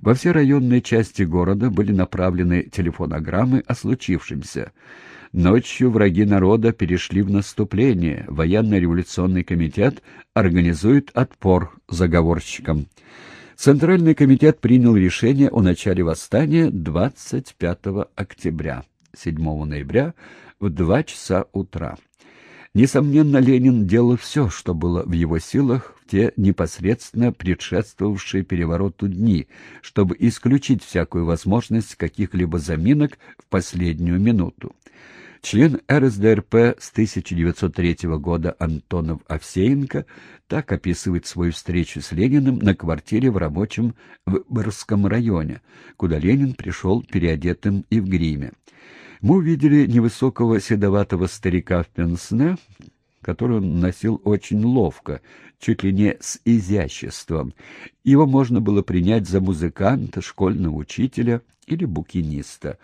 Во все районные части города были направлены телефонограммы о случившемся. Ночью враги народа перешли в наступление. Военно-революционный комитет организует отпор заговорщикам. Центральный комитет принял решение о начале восстания 25 октября, 7 ноября в 2 часа утра. Несомненно, Ленин делал все, что было в его силах в те непосредственно предшествовавшие перевороту дни, чтобы исключить всякую возможность каких-либо заминок в последнюю минуту. Член РСДРП с 1903 года Антонов Овсеенко так описывает свою встречу с Лениным на квартире в рабочем Выборгском районе, куда Ленин пришел переодетым и в гриме. Мы увидели невысокого седоватого старика в пенсне, который он носил очень ловко, чуть ли не с изяществом. Его можно было принять за музыканта, школьного учителя или букиниста.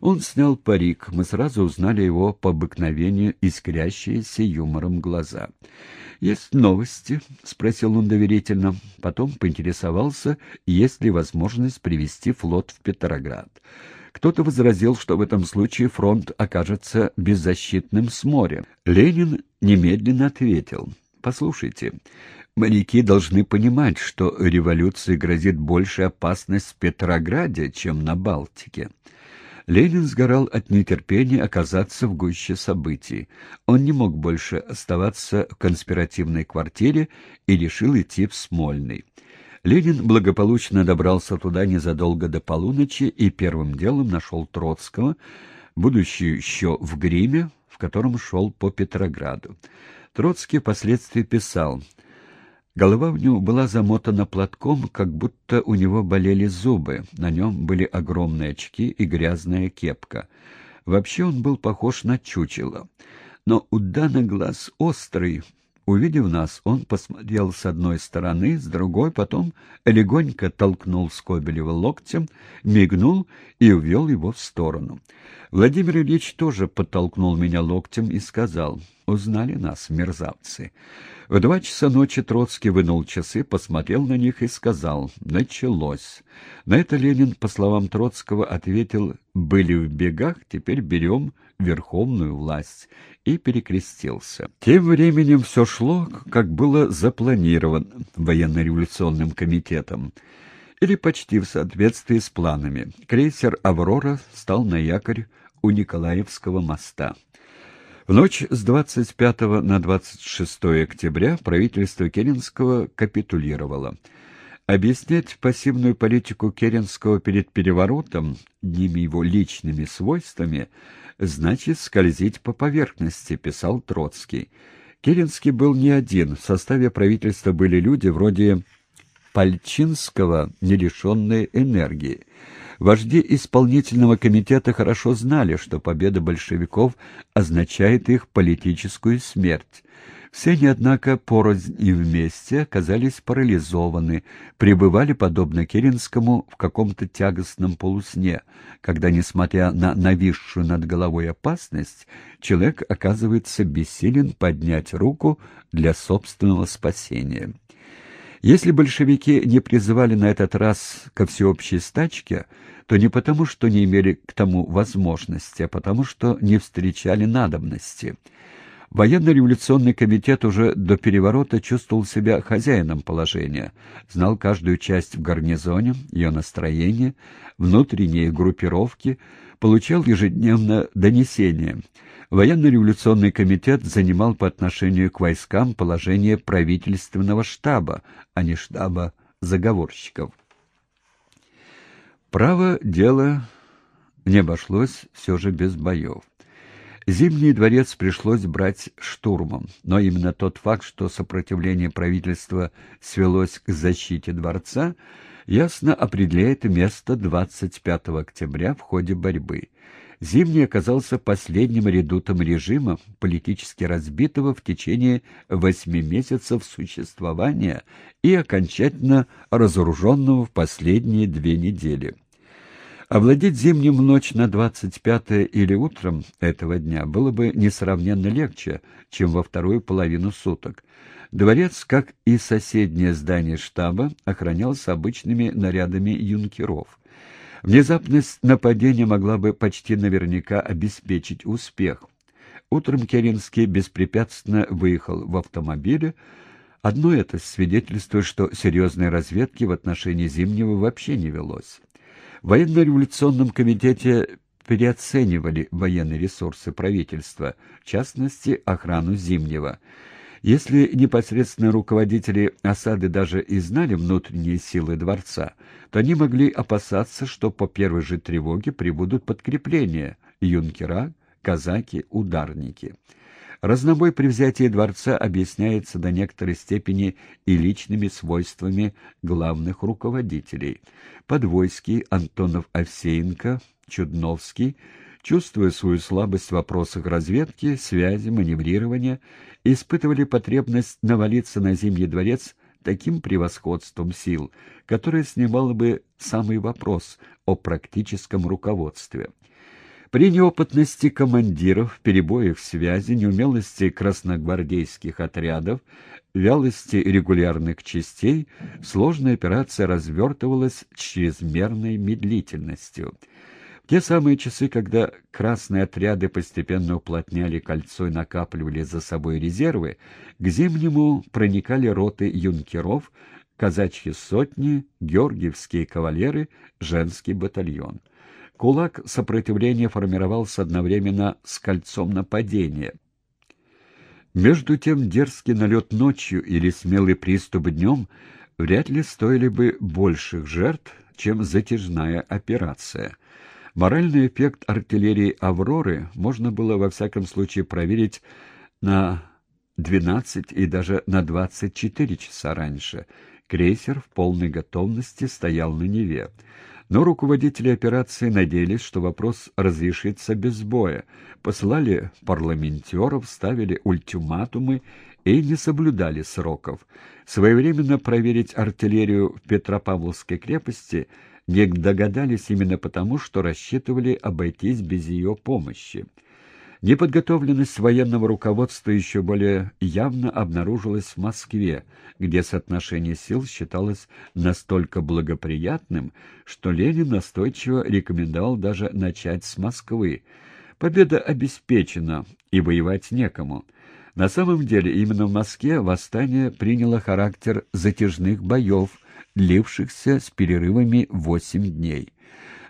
Он снял парик, мы сразу узнали его по обыкновению искрящиеся юмором глаза. «Есть новости?» — спросил он доверительно. Потом поинтересовался, есть ли возможность привести флот в Петроград. Кто-то возразил, что в этом случае фронт окажется беззащитным с моря. Ленин немедленно ответил. «Послушайте, моряки должны понимать, что революции грозит большая опасность в Петрограде, чем на Балтике». Ленин сгорал от нетерпения оказаться в гуще событий. Он не мог больше оставаться в конспиративной квартире и решил идти в Смольный. Ленин благополучно добрался туда незадолго до полуночи и первым делом нашел Троцкого, будучи еще в гриме, в котором шел по Петрограду. Троцкий впоследствии писал, Голова в него была замотана платком, как будто у него болели зубы, на нем были огромные очки и грязная кепка. Вообще он был похож на чучело. Но у Дана глаз острый, Увидев нас, он посмотрел с одной стороны, с другой, потом легонько толкнул Скобелева локтем, мигнул и увел его в сторону. Владимир Ильич тоже подтолкнул меня локтем и сказал, «Узнали нас, мерзавцы». В два часа ночи Троцкий вынул часы, посмотрел на них и сказал «Началось». На это Ленин, по словам Троцкого, ответил «Были в бегах, теперь берем верховную власть» и перекрестился. Тем временем все шло, как было запланировано военно-революционным комитетом, или почти в соответствии с планами. Крейсер «Аврора» стал на якорь у Николаевского моста. В ночь с 25 на 26 октября правительство Керенского капитулировало. Объяснять пассивную политику Керенского перед переворотом, одними его личными свойствами, значит скользить по поверхности, писал Троцкий. Керенский был не один, в составе правительства были люди вроде Пальчинского, не лишенные энергии. Вожди исполнительного комитета хорошо знали, что победа большевиков означает их политическую смерть. Все они, однако, порознь и вместе оказались парализованы, пребывали, подобно Керенскому, в каком-то тягостном полусне, когда, несмотря на нависшую над головой опасность, человек оказывается бессилен поднять руку для собственного спасения. Если большевики не призывали на этот раз ко всеобщей стачке, то не потому, что не имели к тому возможности, а потому, что не встречали надобности. Военно-революционный комитет уже до переворота чувствовал себя хозяином положения, знал каждую часть в гарнизоне, ее настроение, внутренние группировки, получал ежедневно донесения. Военно-революционный комитет занимал по отношению к войскам положение правительственного штаба, а не штаба заговорщиков. Право дело не обошлось все же без боев. Зимний дворец пришлось брать штурмом, но именно тот факт, что сопротивление правительства свелось к защите дворца, ясно определяет место 25 октября в ходе борьбы. Зимний оказался последним редутом режима, политически разбитого в течение восьми месяцев существования и окончательно разоруженного в последние две недели. Овладеть зимним в ночь на 25 или утром этого дня было бы несравненно легче, чем во вторую половину суток. Дворец, как и соседнее здание штаба, охранялся обычными нарядами юнкеров. Внезапность нападения могла бы почти наверняка обеспечить успех. Утром Керенский беспрепятственно выехал в автомобиле. Одно это свидетельствует, что серьезной разведки в отношении Зимнего вообще не велось. Военно-революционном комитете переоценивали военные ресурсы правительства, в частности, охрану Зимнего. Если непосредственно руководители осады даже и знали внутренние силы дворца, то они могли опасаться, что по первой же тревоге прибудут подкрепления – юнкера, казаки, ударники. Разнобой при взятии дворца объясняется до некоторой степени и личными свойствами главных руководителей. Подвойский, Антонов-Овсеенко, Чудновский – чувствуя свою слабость в вопросах разведки, связи, маневрирования, испытывали потребность навалиться на Зимний дворец таким превосходством сил, которое снимало бы самый вопрос о практическом руководстве. При неопытности командиров, перебоях связи, неумелости красногвардейских отрядов, вялости регулярных частей, сложная операция развертывалась чрезмерной медлительностью – те самые часы, когда красные отряды постепенно уплотняли кольцо и накапливали за собой резервы, к зимнему проникали роты юнкеров, казачьи сотни, георгиевские кавалеры, женский батальон. Кулак сопротивления формировался одновременно с кольцом нападения. Между тем дерзкий налет ночью или смелый приступ днем вряд ли стоили бы больших жертв, чем затяжная операция — Моральный эффект артиллерии «Авроры» можно было во всяком случае проверить на 12 и даже на 24 часа раньше. Крейсер в полной готовности стоял на Неве. Но руководители операции надеялись, что вопрос разрешится без боя. Посылали парламентеров, ставили ультиматумы и не соблюдали сроков. Своевременно проверить артиллерию в Петропавловской крепости – не догадались именно потому, что рассчитывали обойтись без ее помощи. Неподготовленность военного руководства еще более явно обнаружилась в Москве, где соотношение сил считалось настолько благоприятным, что Ленин настойчиво рекомендовал даже начать с Москвы. Победа обеспечена, и воевать некому. На самом деле именно в Москве восстание приняло характер затяжных боев, длившихся с перерывами восемь дней.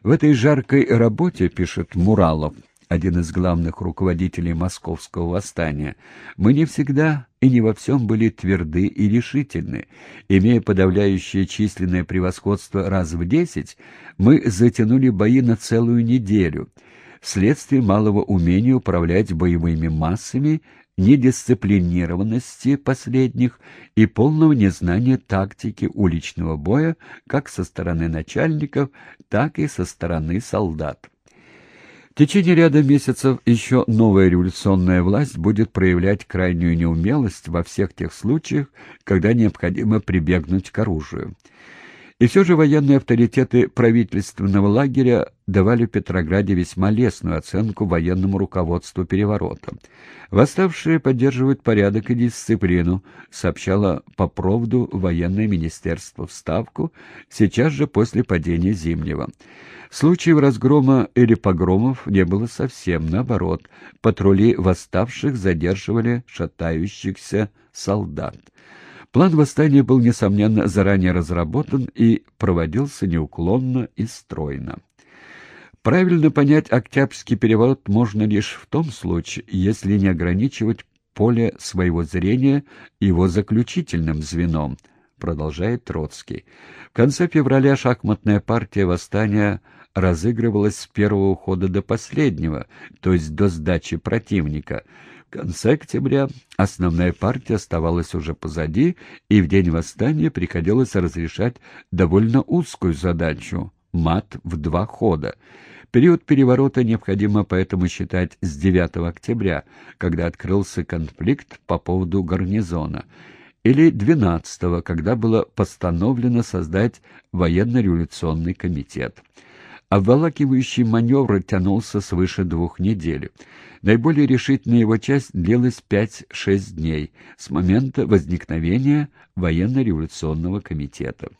В этой жаркой работе, пишет Муралов, один из главных руководителей московского восстания, мы не всегда и не во всем были тверды и решительны. Имея подавляющее численное превосходство раз в десять, мы затянули бои на целую неделю. Вследствие малого умения управлять боевыми массами недисциплинированности последних и полного незнания тактики уличного боя как со стороны начальников, так и со стороны солдат. В течение ряда месяцев еще новая революционная власть будет проявлять крайнюю неумелость во всех тех случаях, когда необходимо прибегнуть к оружию. И все же военные авторитеты правительственного лагеря давали в Петрограде весьма лестную оценку военному руководству переворота. Восставшие поддерживают порядок и дисциплину, сообщало по проводу военное министерство в Ставку сейчас же после падения Зимнего. Случаев разгрома или погромов не было совсем, наоборот. Патрули восставших задерживали шатающихся солдат. План восстания был, несомненно, заранее разработан и проводился неуклонно и стройно. Правильно понять Октябрьский переворот можно лишь в том случае, если не ограничивать поле своего зрения его заключительным звеном, продолжает Троцкий. В конце февраля шахматная партия восстания разыгрывалась с первого хода до последнего, то есть до сдачи противника – конце октября основная партия оставалась уже позади, и в день восстания приходилось разрешать довольно узкую задачу — мат в два хода. Период переворота необходимо поэтому считать с 9 октября, когда открылся конфликт по поводу гарнизона, или 12 когда было постановлено создать военно-революционный комитет. Обволакивающий маневр тянулся свыше двух недель. Наиболее решительная его часть длилась 5-6 дней с момента возникновения военно-революционного комитета.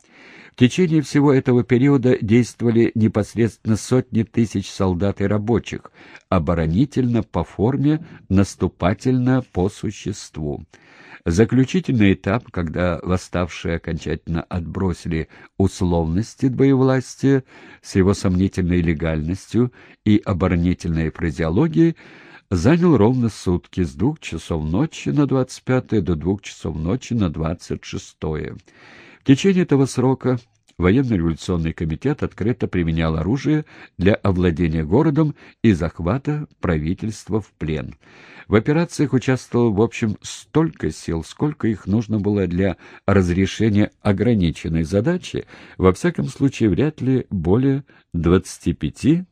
В течение всего этого периода действовали непосредственно сотни тысяч солдат и рабочих, оборонительно по форме, наступательно по существу. Заключительный этап, когда восставшие окончательно отбросили условности двоевластия с его сомнительной легальностью и оборонительной фразеологией, занял ровно сутки с двух часов ночи на 25 до двух часов ночи на 26. В течение этого срока военно-революционный комитет открыто применял оружие для овладения городом и захвата правительства в плен. В операциях участвовало, в общем, столько сил, сколько их нужно было для разрешения ограниченной задачи, во всяком случае вряд ли более 25-30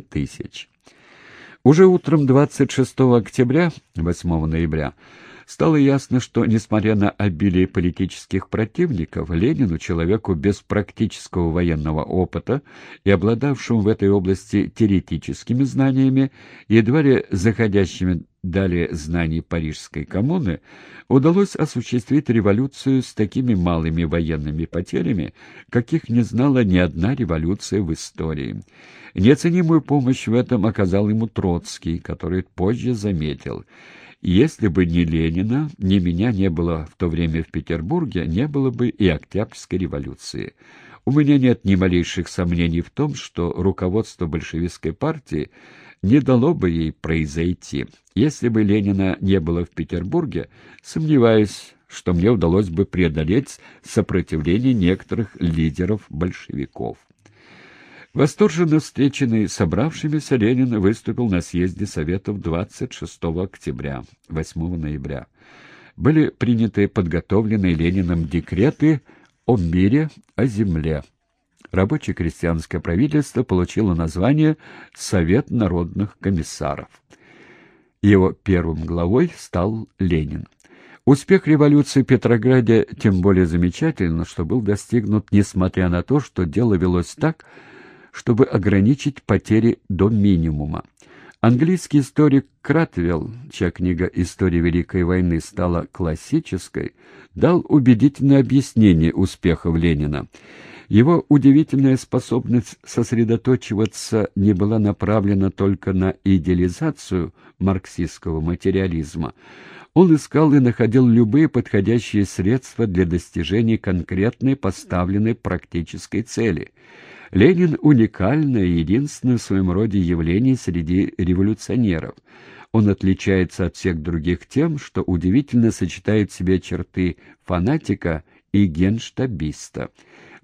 тысяч. Уже утром 26 октября, 8 ноября, Стало ясно, что, несмотря на обилие политических противников, Ленину, человеку без практического военного опыта и обладавшему в этой области теоретическими знаниями, едва ли заходящими далее знаний Парижской коммуны, удалось осуществить революцию с такими малыми военными потерями, каких не знала ни одна революция в истории. Неоценимую помощь в этом оказал ему Троцкий, который позже заметил – если бы ни Ленина, ни меня не было в то время в Петербурге, не было бы и Октябрьской революции. У меня нет ни малейших сомнений в том, что руководство большевистской партии не дало бы ей произойти. Если бы Ленина не было в Петербурге, сомневаюсь, что мне удалось бы преодолеть сопротивление некоторых лидеров большевиков. Восторженно встреченный собравшимися, Ленин выступил на съезде Советов 26 октября, 8 ноября. Были приняты подготовленные Лениным декреты о мире, о земле. Рабочее крестьянское правительство получило название «Совет народных комиссаров». Его первым главой стал Ленин. Успех революции в Петрограде тем более замечательно, что был достигнут несмотря на то, что дело велось так, чтобы ограничить потери до минимума. Английский историк Кратвелл, чья книга «История Великой войны» стала классической, дал убедительное объяснение успехов Ленина. Его удивительная способность сосредоточиваться не была направлена только на идеализацию марксистского материализма. Он искал и находил любые подходящие средства для достижения конкретной поставленной практической цели – Ленин — уникальное, единственное в своем роде явление среди революционеров. Он отличается от всех других тем, что удивительно сочетает в себе черты фанатика и генштабиста.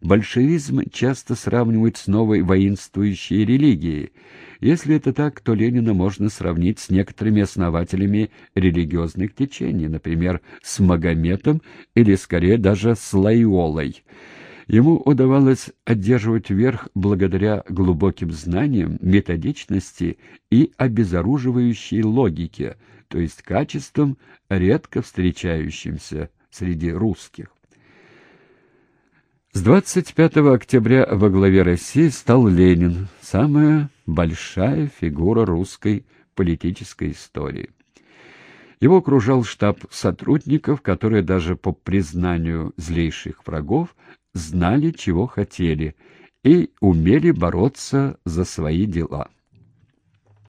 Большевизм часто сравнивают с новой воинствующей религией. Если это так, то Ленина можно сравнить с некоторыми основателями религиозных течений, например, с Магометом или, скорее, даже с Лайолой. Ему удавалось одерживать верх благодаря глубоким знаниям, методичности и обезоруживающей логике, то есть качествам, редко встречающимся среди русских. С 25 октября во главе России стал Ленин, самая большая фигура русской политической истории. Его окружал штаб сотрудников, которые даже по признанию злейших врагов знали, чего хотели, и умели бороться за свои дела.